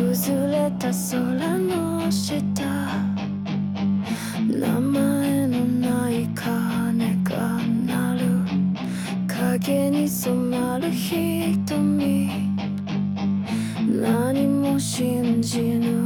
崩れた空の下。名前のない鐘が鳴る。影に染まる瞳。何も信じぬ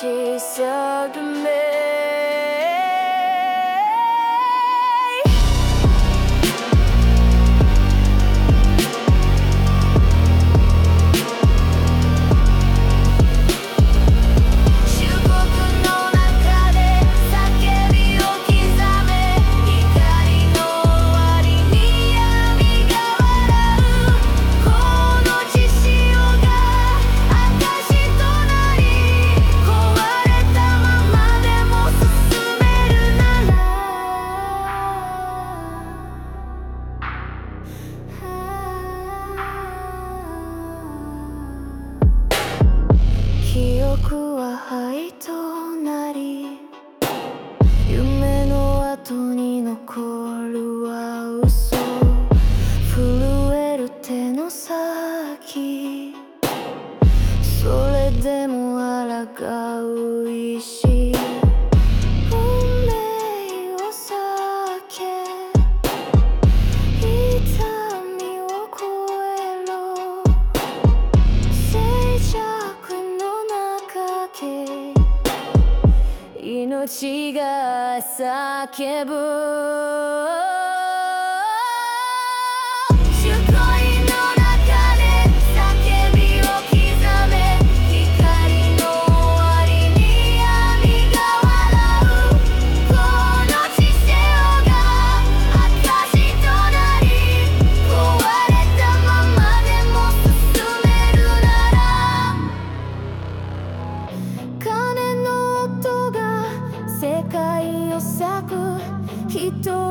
she served me. でも抗う意志。運命を避け。痛みを超えろ。静寂の中で命が叫ぶ。人